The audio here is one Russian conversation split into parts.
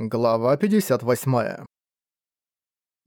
Глава 58.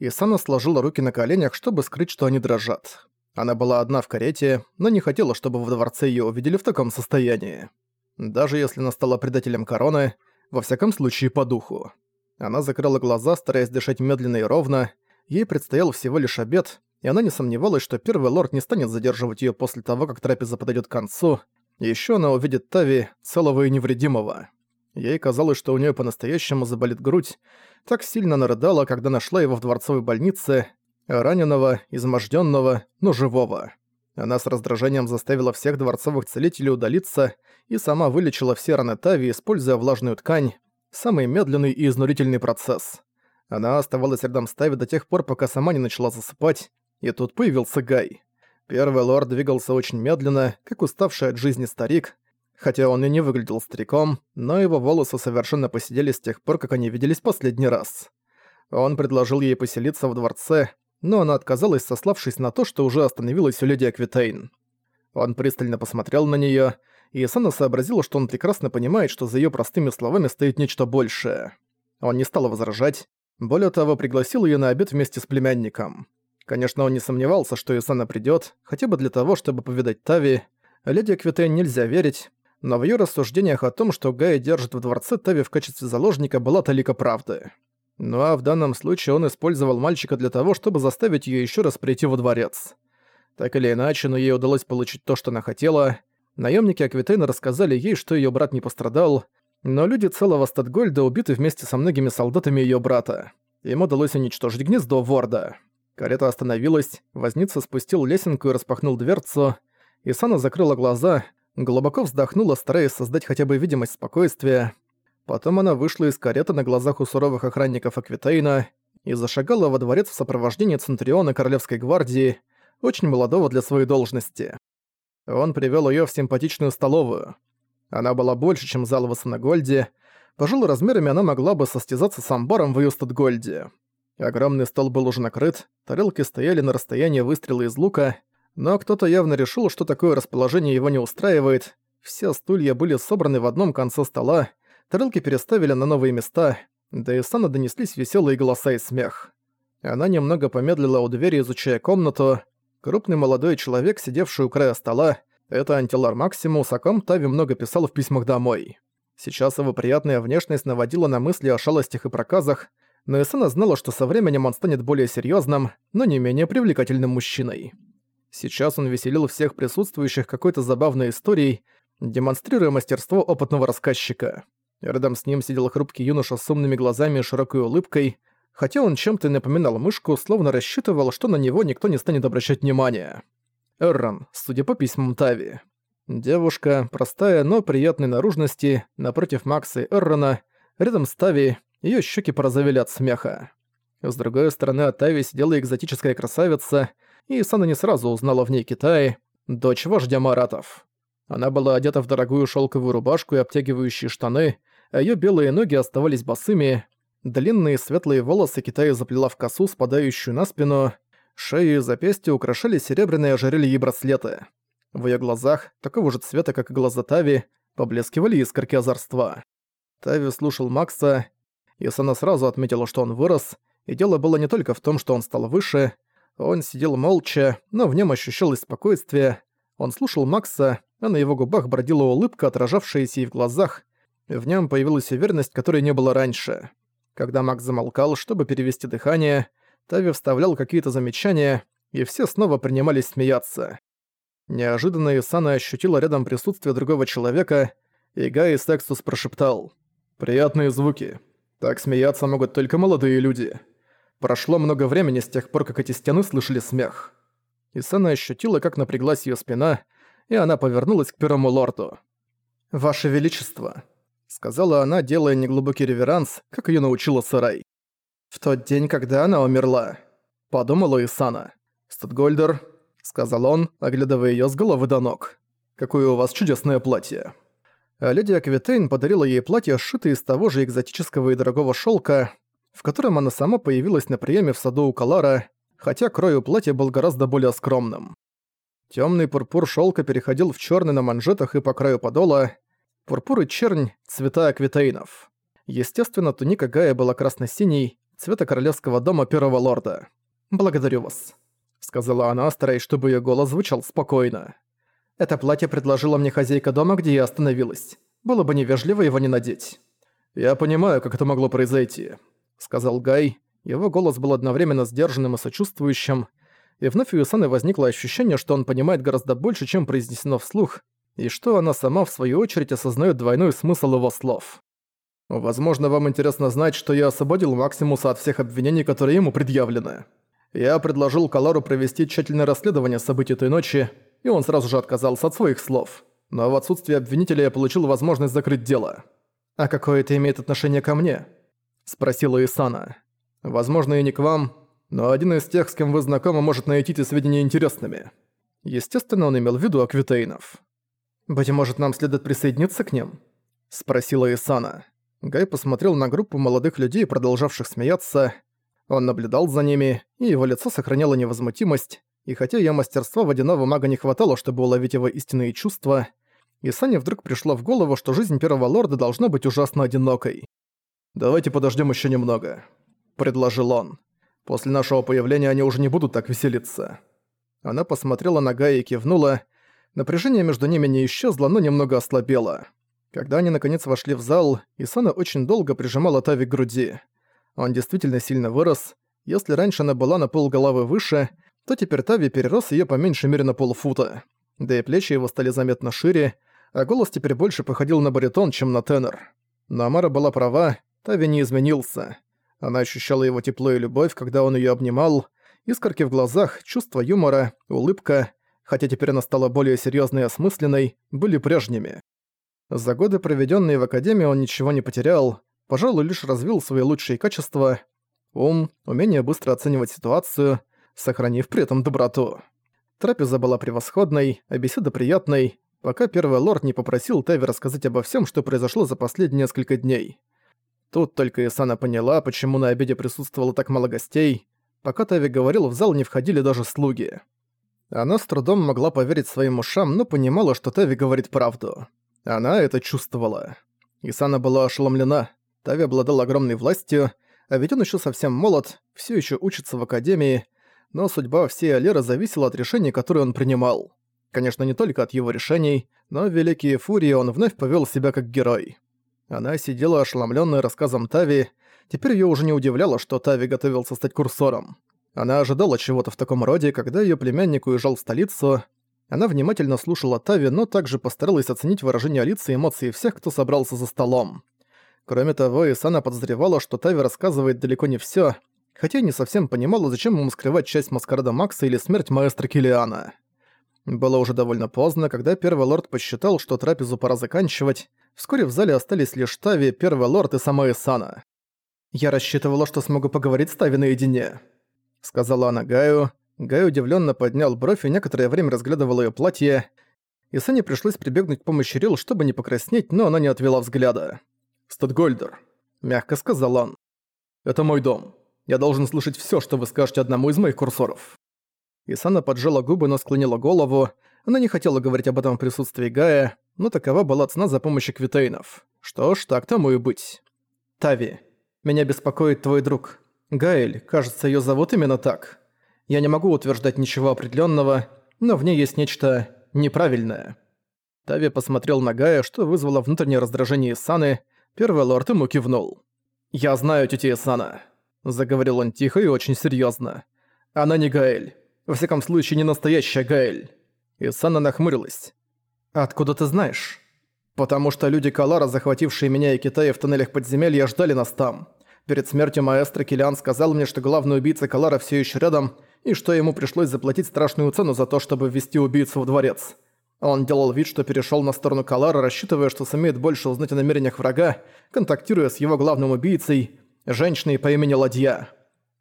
Исана сложила руки на коленях, чтобы скрыть, что они дрожат. Она была одна в карете, но не хотела, чтобы во дворце её увидели в таком состоянии. Даже если она стала предателем короны, во всяком случае по духу. Она закрыла глаза, стараясь дышать медленно и ровно. Ей предстоял всего лишь обед, и она не сомневалась, что первый лорд не станет задерживать её после того, как трапеза подойдёт к концу. Ещё она увидит Тави, целого и невредимого. Ей казалось, что у нее по-настоящему заболит грудь. Так сильно она рыдала, когда нашла его в дворцовой больнице, раненого, изможденного, но живого. Она с раздражением заставила всех дворцовых целителей удалиться и сама вылечила все раны Тави, используя влажную ткань, самый медленный и изнурительный процесс. Она оставалась рядом с Тави до тех пор, пока сама не начала засыпать, и тут появился Гай. Первый лорд двигался очень медленно, как уставший от жизни старик, Хотя он и не выглядел стариком, но его волосы совершенно посидели с тех пор, как они виделись последний раз. Он предложил ей поселиться в дворце, но она отказалась, сославшись на то, что уже остановилась у леди Аквитейн. Он пристально посмотрел на неё, и Сана сообразила, что он прекрасно понимает, что за её простыми словами стоит нечто большее. Он не стал возражать, более того, пригласил её на обед вместе с племянником. Конечно, он не сомневался, что Исана придёт, хотя бы для того, чтобы повидать Тави. Леди Аквитейн нельзя верить, но в её рассуждениях о том, что Гая держит в дворце Тави в качестве заложника, была талика правды. Ну а в данном случае он использовал мальчика для того, чтобы заставить её ещё раз прийти во дворец. Так или иначе, но ей удалось получить то, что она хотела. Наёмники Аквитейна рассказали ей, что её брат не пострадал, но люди целого Статгольда убиты вместе со многими солдатами её брата. Им удалось уничтожить гнездо Ворда. Карета остановилась, возница спустил лесенку и распахнул дверцу. Исана закрыла глаза, глубоко вздохнула, стараясь создать хотя бы видимость спокойствия. Потом она вышла из кареты на глазах у суровых охранников Аквитейна и зашагала во дворец в сопровождении Центуриона Королевской гвардии, очень молодого для своей должности. Он привёл её в симпатичную столовую. Она была больше, чем зал в Ассанагольде. Пожалуй, размерами она могла бы состязаться с амбаром в Юстатгольде. Огромный стол был уже накрыт, тарелки стояли на расстоянии выстрела из лука, но кто-то явно решил, что такое расположение его не устраивает. Все стулья были собраны в одном конце стола, тарелки переставили на новые места, да и Сана донеслись веселые голоса и смех. Она немного помедлила у двери, изучая комнату. Крупный молодой человек, сидевший у края стола, это Антилар Максимус, о ком Тави много писал в письмах домой. Сейчас его приятная внешность наводила на мысли о шалостях и проказах, но Исана знала, что со временем он станет более серьезным, но не менее привлекательным мужчиной. Сейчас он веселил всех присутствующих какой-то забавной историей, демонстрируя мастерство опытного рассказчика. Рядом с ним сидел хрупкий юноша с умными глазами и широкой улыбкой, хотя он чем-то напоминал мышку, словно рассчитывал, что на него никто не станет обращать внимания. Эррон, судя по письмам Тави. Девушка, простая, но приятной наружности, напротив Макса и Эррона, рядом с Тави, её щеки порозовели от смеха. С другой стороны от Тави сидела экзотическая красавица — и Сана не сразу узнала в ней Китай, дочь вождя Маратов. Она была одета в дорогую шелковую рубашку и обтягивающие штаны, а её белые ноги оставались босыми, длинные светлые волосы Китая заплела в косу, спадающую на спину, шею и запястья украшали серебряные ожерелья и браслеты. В её глазах, такого же цвета, как и глаза Тави, поблескивали искорки озорства. Тави слушал Макса, и Сана сразу отметила, что он вырос, и дело было не только в том, что он стал выше, он сидел молча, но в нем ощущалось спокойствие. Он слушал Макса, а на его губах бродила улыбка, отражавшаяся и в глазах. В нем появилась уверенность, которой не было раньше. Когда Макс замолкал, чтобы перевести дыхание, Тави вставлял какие-то замечания, и все снова принимались смеяться. Неожиданно Исана ощутила рядом присутствие другого человека, и Гай Сексус прошептал «Приятные звуки. Так смеяться могут только молодые люди». Прошло много времени с тех пор, как эти стены слышали смех. Исана ощутила, как напряглась её спина, и она повернулась к первому лорду. «Ваше Величество», — сказала она, делая неглубокий реверанс, как её научила Сарай. «В тот день, когда она умерла», — подумала Исана. «Статгольдер», — сказал он, оглядывая её с головы до ног. «Какое у вас чудесное платье». А леди Аквитейн подарила ей платье, сшитое из того же экзотического и дорогого шёлка, в котором она сама появилась на приеме в саду у Калара, хотя крой у платья был гораздо более скромным. Темный пурпур шелка переходил в черный на манжетах и по краю подола. Пурпур и чернь – цвета аквитейнов. Естественно, туника Гая была красно-синей, цвета королевского дома первого лорда. «Благодарю вас», — сказала она, стараясь, чтобы её голос звучал спокойно. «Это платье предложила мне хозяйка дома, где я остановилась. Было бы невежливо его не надеть». «Я понимаю, как это могло произойти», — сказал Гай. Его голос был одновременно сдержанным и сочувствующим, и вновь у Исаны возникло ощущение, что он понимает гораздо больше, чем произнесено вслух, и что она сама, в свою очередь, осознает двойной смысл его слов. «Возможно, вам интересно знать, что я освободил Максимуса от всех обвинений, которые ему предъявлены. Я предложил Калару провести тщательное расследование событий той ночи, и он сразу же отказался от своих слов. Но в отсутствие обвинителя я получил возможность закрыть дело». «А какое это имеет отношение ко мне?» – спросила Исана. «Возможно, и не к вам, но один из тех, с кем вы знакомы, может найти эти сведения интересными». Естественно, он имел в виду Аквитейнов. «Быть может, нам следует присоединиться к ним?» – спросила Исана. Гай посмотрел на группу молодых людей, продолжавших смеяться. Он наблюдал за ними, и его лицо сохраняло невозмутимость, и хотя её мастерства водяного мага не хватало, чтобы уловить его истинные чувства, Исане вдруг пришло в голову, что жизнь первого лорда должна быть ужасно одинокой. «Давайте подождем ещё немного», — предложил он. «После нашего появления они уже не будут так веселиться». Она посмотрела на Гая и кивнула. Напряжение между ними не исчезло, но немного ослабело. Когда они наконец вошли в зал, Исана очень долго прижимала Тави к груди. Он действительно сильно вырос. Если раньше она была на полголовы выше, то теперь Тави перерос её по меньшей мере на полфута. Да и плечи его стали заметно шире, а голос теперь больше походил на баритон, чем на тенор. Но Амара была права, Тави не изменился. Она ощущала его тепло и любовь, когда он её обнимал, искорки в глазах, чувство юмора, улыбка, хотя теперь она стала более серьёзной и осмысленной, были прежними. За годы, проведенные в Академии, он ничего не потерял, пожалуй, лишь развил свои лучшие качества – ум, умение быстро оценивать ситуацию, сохранив при этом доброту. Трапеза была превосходной, а беседа приятной, пока первый лорд не попросил Тави рассказать обо всем, что произошло за последние несколько дней. Тут только Исана поняла, почему на обеде присутствовало так мало гостей. Пока Тави говорил, в зал не входили даже слуги. Она с трудом могла поверить своим ушам, но понимала, что Тави говорит правду. Она это чувствовала. Исана была ошеломлена. Тави обладал огромной властью, а ведь он еще совсем молод, все еще учится в академии, но судьба всей Алеры зависела от решений, которые он принимал. Конечно, не только от его решений, но в Великие Фурии он вновь повел себя как герой. Она сидела ошеломленная рассказом Тави, теперь ее уже не удивляло, что Тави готовился стать курсором. Она ожидала чего-то в таком роде, когда ее племянник уезжал в столицу, она внимательно слушала Тави, но также постаралась оценить выражение лица и эмоции всех, кто собрался за столом. Кроме того, Исана подозревала, что Тави рассказывает далеко не всё, хотя не совсем понимала, зачем ему скрывать часть маскарада Макса или смерть маэстро Килиана. Было уже довольно поздно, когда Первый Лорд посчитал, что трапезу пора заканчивать. Вскоре в зале остались лишь Тави, Первый Лорд и сама Исана. «Я рассчитывала, что смогу поговорить с Тави наедине», — сказала она Гаю, Гай удивленно поднял бровь и некоторое время разглядывал ее платье. И Сане пришлось прибегнуть к помощи Рил, чтобы не покраснеть, но она не отвела взгляда. «Статгольдер», — мягко сказал он. «Это мой дом. Я должен слышать все, что вы скажете одному из моих курсоров». Исана поджала губы, но склонила голову. Она не хотела говорить об этом в присутствии Гая, но такова была цена за помощь Квитейнов. Что ж, так тому и быть. «Тави, меня беспокоит твой друг. Гаэль, кажется, ее зовут именно так». Я не могу утверждать ничего определенного, но в ней есть нечто неправильное. Тави посмотрел на Гая, что вызвало внутреннее раздражение Исаны. Первый лорд ему кивнул. «Я знаю тетя Исана», — заговорил он тихо и очень серьезно. «Она не Гаэль. Во всяком случае, не настоящая Гаэль». Исана нахмурилась. «Откуда ты знаешь?» «Потому что люди Калара, захватившие меня и Китая в тоннелях подземелья, ждали нас там. Перед смертью маэстро Килиан сказал мне, что главный убийца Калара все еще рядом, и что ему пришлось заплатить страшную цену за то, чтобы ввести убийцу в дворец. Он делал вид, что перешел на сторону Калара, рассчитывая, что сумеет больше узнать о намерениях врага, контактируя с его главным убийцей, женщиной по имени Ладья.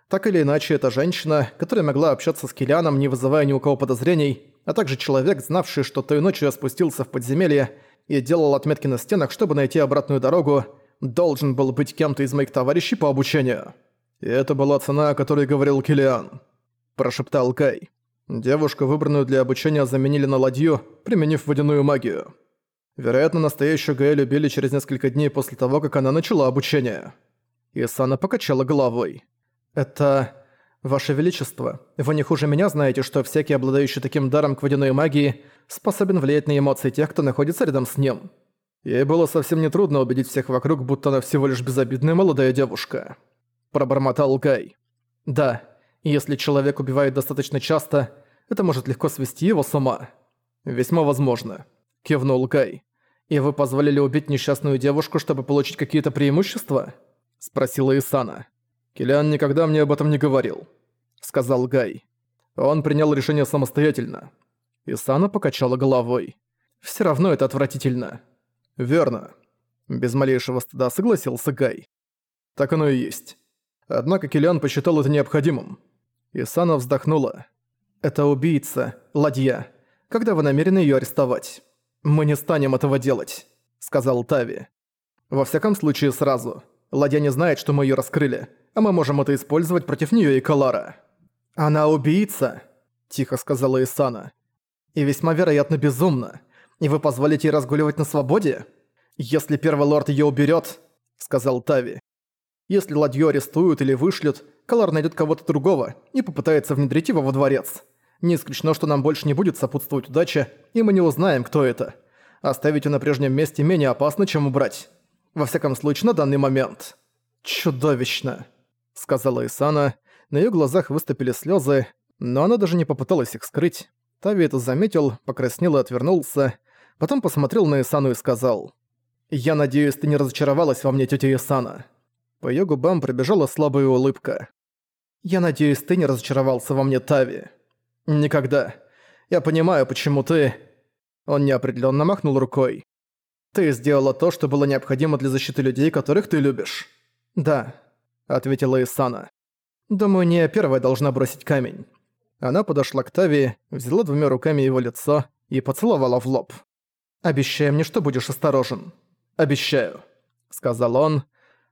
Так или иначе, эта женщина, которая могла общаться с Килианом, не вызывая ни у кого подозрений, а также человек, знавший, что той ночью я спустился в подземелье и делал отметки на стенах, чтобы найти обратную дорогу, должен был быть кем-то из моих товарищей по обучению. И это была цена, о которой говорил Килиан прошептал Кай. Девушку, выбранную для обучения, заменили на ладью, применив водяную магию. Вероятно, настоящую Гаэль убили через несколько дней после того, как она начала обучение. Исана покачала головой. «Это... Ваше Величество, вы не хуже меня знаете, что всякий, обладающий таким даром к водяной магии, способен влиять на эмоции тех, кто находится рядом с ним. Ей было совсем нетрудно убедить всех вокруг, будто она всего лишь безобидная молодая девушка. Пробормотал Гай. Да, если человек убивает достаточно часто, это может легко свести его с ума. Весьма возможно. Кивнул Гай. И вы позволили убить несчастную девушку, чтобы получить какие-то преимущества? Спросила Исана. Килиан никогда мне об этом не говорил. Сказал Гай. Он принял решение самостоятельно. Исана покачала головой. Все равно это отвратительно. «Верно». Без малейшего стыда согласился Гай. «Так оно и есть. Однако Киллиан посчитал это необходимым». Исана вздохнула. «Это убийца, ладья. Когда вы намерены её арестовать?» «Мы не станем этого делать», — сказал Тави. «Во всяком случае, сразу. Ладья не знает, что мы её раскрыли, а мы можем это использовать против неё и Калара». «Она убийца», — тихо сказала Исана. «И весьма вероятно безумна и вы позволите ей разгуливать на свободе? Если первый лорд её уберёт, сказал Тави. Если ладью арестуют или вышлют, Калар найдет кого-то другого и попытается внедрить его во дворец. Не исключено, что нам больше не будет сопутствовать удача, и мы не узнаем, кто это. Оставить её на прежнем месте менее опасно, чем убрать. Во всяком случае, на данный момент. «Чудовищно», — сказала Исана. На её глазах выступили слёзы, но она даже не попыталась их скрыть. Тави это заметил, покраснел и отвернулся. Потом посмотрел на Исану и сказал. «Я надеюсь, ты не разочаровалась во мне, тётя Исана». По её губам пробежала слабая улыбка. «Я надеюсь, ты не разочаровался во мне, Тави». «Никогда. Я понимаю, почему ты...» Он неопределённо махнул рукой. «Ты сделала то, что было необходимо для защиты людей, которых ты любишь». «Да», — ответила Исана. «Думаю, не первая должна бросить камень». Она подошла к Тави, взяла двумя руками его лицо и поцеловала в лоб. «Обещай мне, что будешь осторожен». «Обещаю», — сказал он.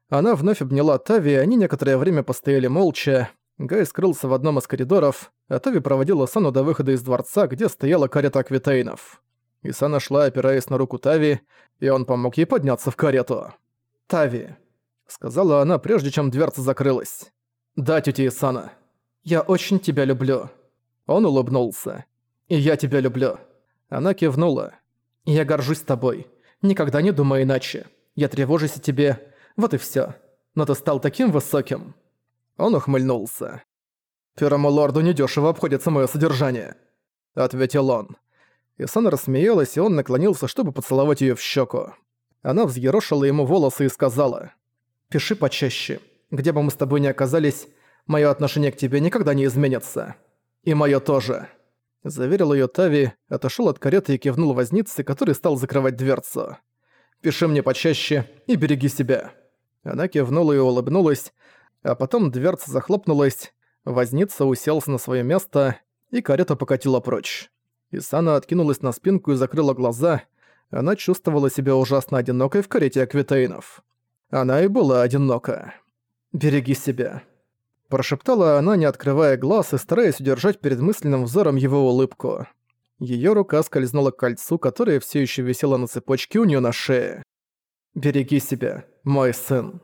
Она вновь обняла Тави, и они некоторое время постояли молча. Гай скрылся в одном из коридоров, а Тави проводила Сану до выхода из дворца, где стояла карета Аквитейнов. Исана шла, опираясь на руку Тави, и он помог ей подняться в карету. «Тави», — сказала она, прежде чем дверца закрылась. «Да, тетя Исана. Я очень тебя люблю». Он улыбнулся. «И я тебя люблю». Она кивнула. Я горжусь тобой. Никогда не думай иначе. Я тревожусь о тебе. Вот и всё. Но ты стал таким высоким». Он ухмыльнулся. «Первому лорду недешево обходится мое содержание», — ответил он. Исан рассмеялась, и он наклонился, чтобы поцеловать ее в щеку. Она взъерошила ему волосы и сказала, «Пиши почаще. Где бы мы с тобой ни оказались, мое отношение к тебе никогда не изменится. И мое тоже». Заверил ее Тави, отошел от кареты и кивнул вознице, который стал закрывать дверцу. «Пиши мне почаще и береги себя». Она кивнула и улыбнулась, а потом дверца захлопнулась, возница уселся на свое место, и карета покатила прочь. Исана откинулась на спинку и закрыла глаза. Она чувствовала себя ужасно одинокой в карете Аквитейнов. Она и была одинока. «Береги себя», Прошептала она, не открывая глаз и стараясь удержать перед мысленным взором его улыбку. Её рука скользнула к кольцу, которое всё ещё висело на цепочке у неё на шее. «Береги себя, мой сын».